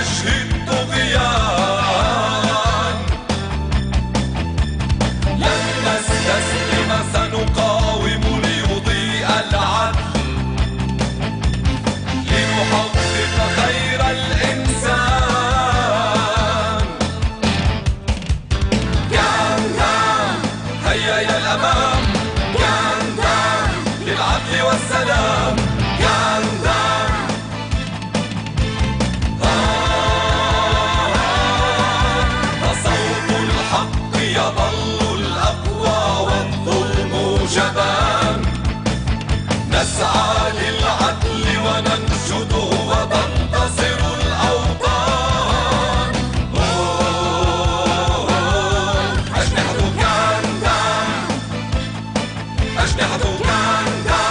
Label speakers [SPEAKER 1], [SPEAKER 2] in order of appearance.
[SPEAKER 1] agita. نسعى للعدل وننشد وتنتصر الأوطان. أجنحة كندا أجنحة كندا